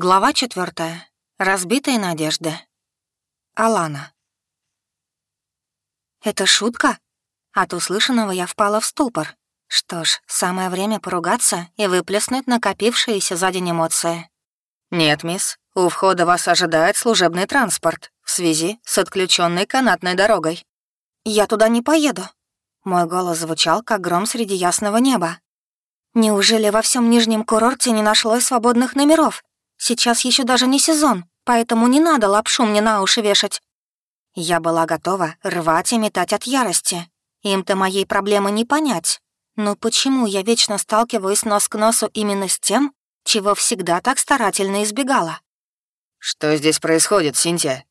Глава четвертая. Разбитые надежды. Алана. «Это шутка?» От услышанного я впала в ступор. Что ж, самое время поругаться и выплеснуть накопившиеся за день эмоции. «Нет, мисс, у входа вас ожидает служебный транспорт в связи с отключенной канатной дорогой». «Я туда не поеду». Мой голос звучал, как гром среди ясного неба. «Неужели во всем Нижнем курорте не нашлось свободных номеров?» Сейчас еще даже не сезон, поэтому не надо лапшу мне на уши вешать. Я была готова рвать и метать от ярости. Им-то моей проблемы не понять. Но почему я вечно сталкиваюсь нос к носу именно с тем, чего всегда так старательно избегала? «Что здесь происходит, Синтия?»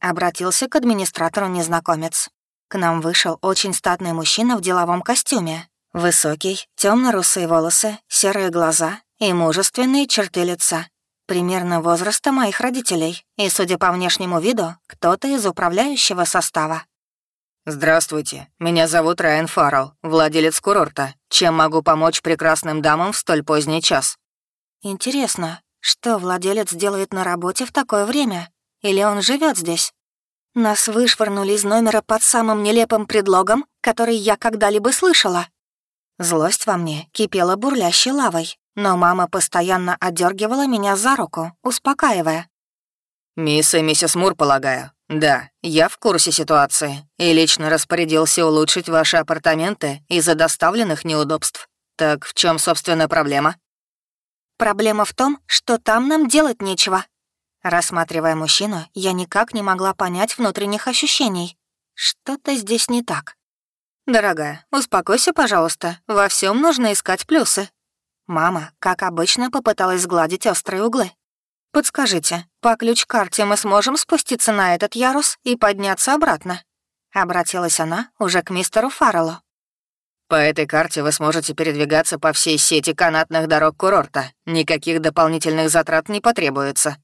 Обратился к администратору незнакомец. К нам вышел очень статный мужчина в деловом костюме. Высокий, темно русые волосы, серые глаза и мужественные черты лица примерно возраста моих родителей, и, судя по внешнему виду, кто-то из управляющего состава. «Здравствуйте, меня зовут Райан Фаррелл, владелец курорта. Чем могу помочь прекрасным дамам в столь поздний час?» «Интересно, что владелец делает на работе в такое время? Или он живет здесь?» Нас вышвырнули из номера под самым нелепым предлогом, который я когда-либо слышала. Злость во мне кипела бурлящей лавой, но мама постоянно отдергивала меня за руку, успокаивая. «Мисс и миссис Мур, полагаю. Да, я в курсе ситуации и лично распорядился улучшить ваши апартаменты из-за доставленных неудобств. Так в чем, собственно, проблема?» «Проблема в том, что там нам делать нечего». Рассматривая мужчину, я никак не могла понять внутренних ощущений. Что-то здесь не так. «Дорогая, успокойся, пожалуйста. Во всем нужно искать плюсы. Мама, как обычно, попыталась сгладить острые углы. «Подскажите, по ключ-карте мы сможем спуститься на этот ярус и подняться обратно?» Обратилась она уже к мистеру Фарреллу. «По этой карте вы сможете передвигаться по всей сети канатных дорог курорта. Никаких дополнительных затрат не потребуется».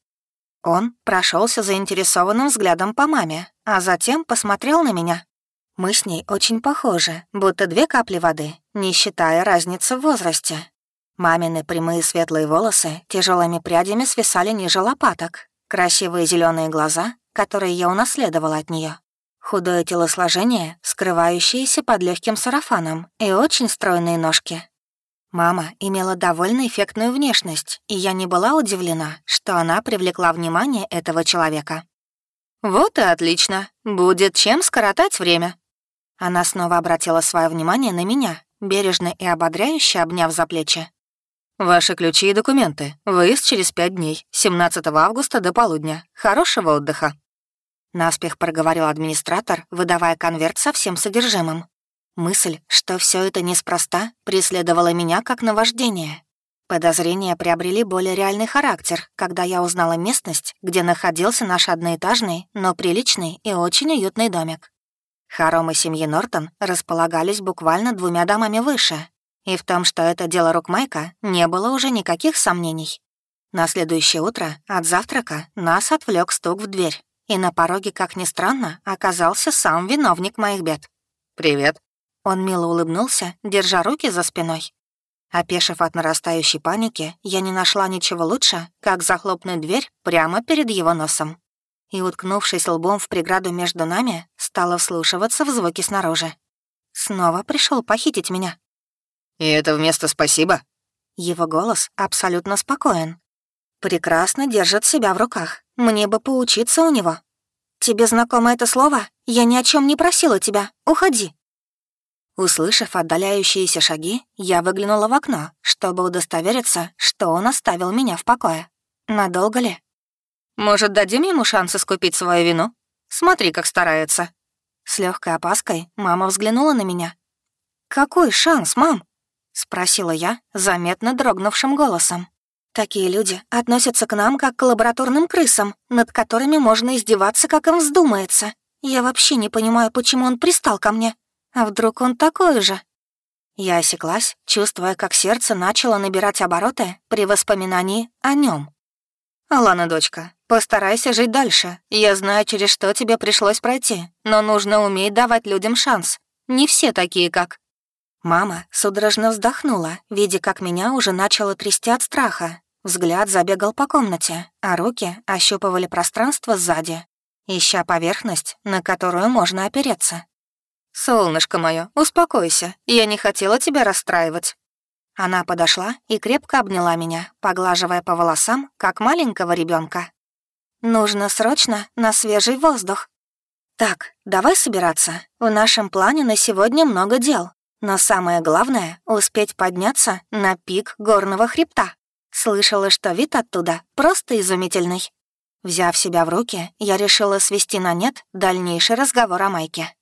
Он прошелся заинтересованным взглядом по маме, а затем посмотрел на меня. Мы с ней очень похожи, будто две капли воды, не считая разницы в возрасте. Мамины прямые светлые волосы тяжелыми прядями свисали ниже лопаток, красивые зеленые глаза, которые я унаследовала от нее, худое телосложение, скрывающееся под легким сарафаном, и очень стройные ножки. Мама имела довольно эффектную внешность, и я не была удивлена, что она привлекла внимание этого человека. «Вот и отлично. Будет чем скоротать время». Она снова обратила свое внимание на меня, бережно и ободряюще обняв за плечи. «Ваши ключи и документы. Выезд через пять дней, 17 августа до полудня. Хорошего отдыха». Наспех проговорил администратор, выдавая конверт со всем содержимым. Мысль, что все это неспроста, преследовала меня как наваждение. Подозрения приобрели более реальный характер, когда я узнала местность, где находился наш одноэтажный, но приличный и очень уютный домик. Хоромы семьи Нортон располагались буквально двумя домами выше, и в том, что это дело рук Майка, не было уже никаких сомнений. На следующее утро от завтрака нас отвлек стук в дверь, и на пороге, как ни странно, оказался сам виновник моих бед. «Привет». Он мило улыбнулся, держа руки за спиной. Опешив от нарастающей паники, я не нашла ничего лучше, как захлопнуть дверь прямо перед его носом. И, уткнувшись лбом в преграду между нами, стала вслушиваться в звуки снаружи. Снова пришел похитить меня. «И это вместо спасибо?» Его голос абсолютно спокоен. Прекрасно держит себя в руках. Мне бы поучиться у него. «Тебе знакомо это слово? Я ни о чем не просила тебя. Уходи». Услышав отдаляющиеся шаги, я выглянула в окно, чтобы удостовериться, что он оставил меня в покое. Надолго ли? «Может, дадим ему шанс искупить свою вину? Смотри, как старается». С легкой опаской мама взглянула на меня. «Какой шанс, мам?» — спросила я заметно дрогнувшим голосом. «Такие люди относятся к нам как к лабораторным крысам, над которыми можно издеваться, как им вздумается. Я вообще не понимаю, почему он пристал ко мне. А вдруг он такой же?» Я осеклась, чувствуя, как сердце начало набирать обороты при воспоминании о нем. «Алана, дочка, постарайся жить дальше. Я знаю, через что тебе пришлось пройти, но нужно уметь давать людям шанс. Не все такие, как...» Мама судорожно вздохнула, видя, как меня уже начало трясти от страха. Взгляд забегал по комнате, а руки ощупывали пространство сзади, ища поверхность, на которую можно опереться. «Солнышко мое, успокойся, я не хотела тебя расстраивать». Она подошла и крепко обняла меня, поглаживая по волосам, как маленького ребенка. «Нужно срочно на свежий воздух». «Так, давай собираться. В нашем плане на сегодня много дел. Но самое главное — успеть подняться на пик горного хребта». Слышала, что вид оттуда просто изумительный. Взяв себя в руки, я решила свести на нет дальнейший разговор о Майке.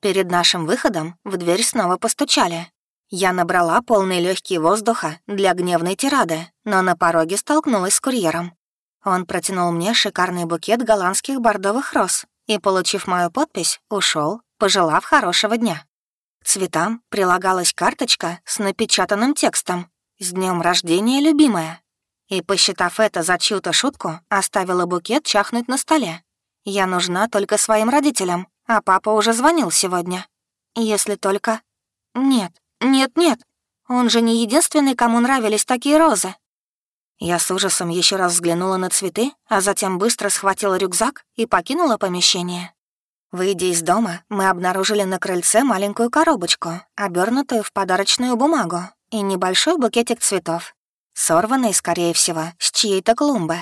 Перед нашим выходом в дверь снова постучали. Я набрала полный легкий воздуха для гневной тирады, но на пороге столкнулась с курьером. Он протянул мне шикарный букет голландских бордовых роз и, получив мою подпись, ушел, пожелав хорошего дня. Цветам прилагалась карточка с напечатанным текстом «С днем рождения, любимая!» И, посчитав это за чью-то шутку, оставила букет чахнуть на столе. Я нужна только своим родителям, а папа уже звонил сегодня. Если только... Нет, нет, нет. Он же не единственный, кому нравились такие розы. Я с ужасом еще раз взглянула на цветы, а затем быстро схватила рюкзак и покинула помещение. Выйдя из дома, мы обнаружили на крыльце маленькую коробочку, обернутую в подарочную бумагу, и небольшой букетик цветов, сорванный, скорее всего, с чьей-то клумбы.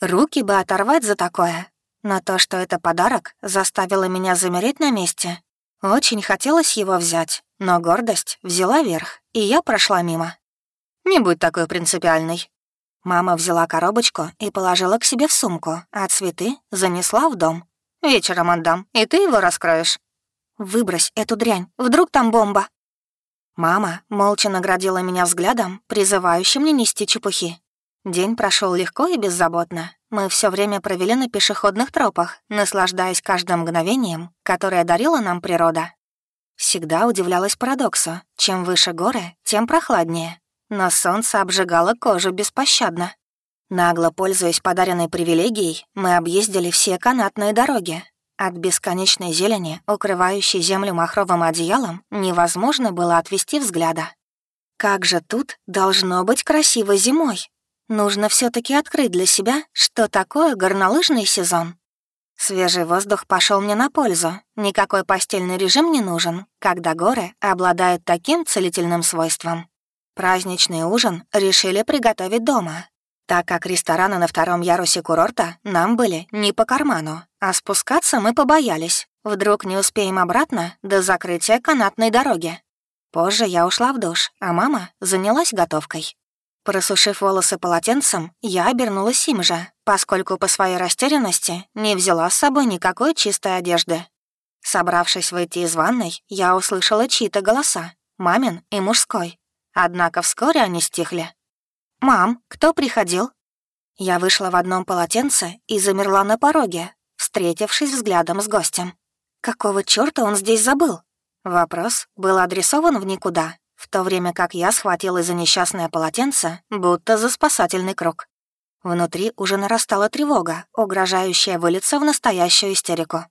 Руки бы оторвать за такое, но то, что это подарок, заставило меня замереть на месте. Очень хотелось его взять, но гордость взяла верх, и я прошла мимо. «Не будь такой принципиальной». Мама взяла коробочку и положила к себе в сумку, а цветы занесла в дом. «Вечером отдам, и ты его раскроешь». «Выбрось эту дрянь, вдруг там бомба». Мама молча наградила меня взглядом, призывающим не нести чепухи. День прошел легко и беззаботно. Мы все время провели на пешеходных тропах, наслаждаясь каждым мгновением, которое дарила нам природа. Всегда удивлялась парадоксу. Чем выше горы, тем прохладнее. Но солнце обжигало кожу беспощадно. Нагло пользуясь подаренной привилегией, мы объездили все канатные дороги, от бесконечной зелени, укрывающей землю махровым одеялом, невозможно было отвести взгляда. Как же тут должно быть красиво зимой? Нужно все таки открыть для себя, что такое горнолыжный сезон. Свежий воздух пошел мне на пользу. Никакой постельный режим не нужен, когда горы обладают таким целительным свойством. Праздничный ужин решили приготовить дома, так как рестораны на втором ярусе курорта нам были не по карману, а спускаться мы побоялись. Вдруг не успеем обратно до закрытия канатной дороги. Позже я ушла в душ, а мама занялась готовкой. Просушив волосы полотенцем, я обернулась им же, поскольку по своей растерянности не взяла с собой никакой чистой одежды. Собравшись выйти из ванной, я услышала чьи-то голоса, мамин и мужской. Однако вскоре они стихли. «Мам, кто приходил?» Я вышла в одном полотенце и замерла на пороге, встретившись взглядом с гостем. Какого чёрта он здесь забыл? Вопрос был адресован в никуда, в то время как я схватила за несчастное полотенце, будто за спасательный круг. Внутри уже нарастала тревога, угрожающая вылиться в настоящую истерику.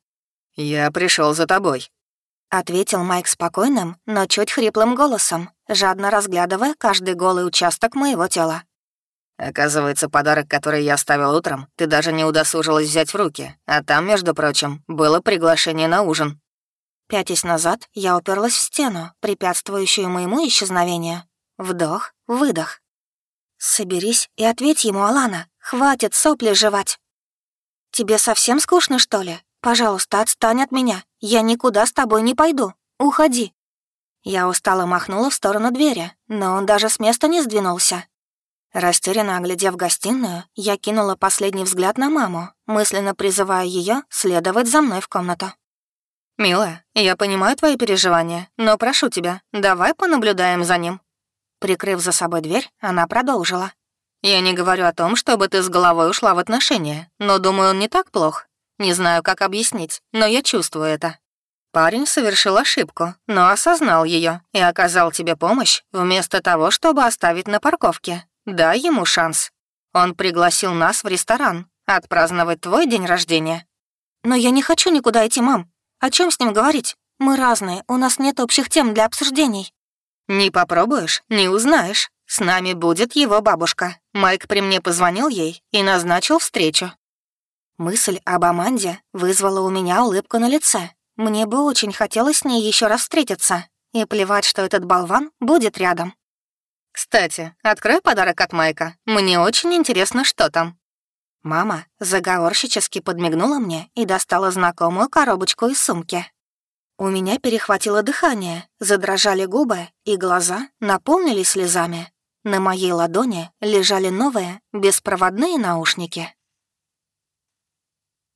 «Я пришел за тобой», — ответил Майк спокойным, но чуть хриплым голосом, жадно разглядывая каждый голый участок моего тела. «Оказывается, подарок, который я оставил утром, ты даже не удосужилась взять в руки, а там, между прочим, было приглашение на ужин». Пятясь назад, я уперлась в стену, препятствующую моему исчезновению. Вдох, выдох. «Соберись и ответь ему, Алана. Хватит сопли жевать». «Тебе совсем скучно, что ли? Пожалуйста, отстань от меня. Я никуда с тобой не пойду. Уходи». Я устало махнула в сторону двери, но он даже с места не сдвинулся. Растерянно оглядев гостиную, я кинула последний взгляд на маму, мысленно призывая ее следовать за мной в комнату. «Милая, я понимаю твои переживания, но прошу тебя, давай понаблюдаем за ним». Прикрыв за собой дверь, она продолжила. «Я не говорю о том, чтобы ты с головой ушла в отношения, но думаю, он не так плох. Не знаю, как объяснить, но я чувствую это. Парень совершил ошибку, но осознал ее и оказал тебе помощь вместо того, чтобы оставить на парковке. Дай ему шанс. Он пригласил нас в ресторан отпраздновать твой день рождения. Но я не хочу никуда идти, мам. О чем с ним говорить? Мы разные, у нас нет общих тем для обсуждений. Не попробуешь, не узнаешь. С нами будет его бабушка. Майк при мне позвонил ей и назначил встречу». Мысль об Аманде вызвала у меня улыбку на лице. Мне бы очень хотелось с ней еще раз встретиться. И плевать, что этот болван будет рядом. «Кстати, открой подарок от Майка. Мне очень интересно, что там». Мама заговорщически подмигнула мне и достала знакомую коробочку из сумки. У меня перехватило дыхание, задрожали губы, и глаза наполнились слезами. На моей ладони лежали новые беспроводные наушники.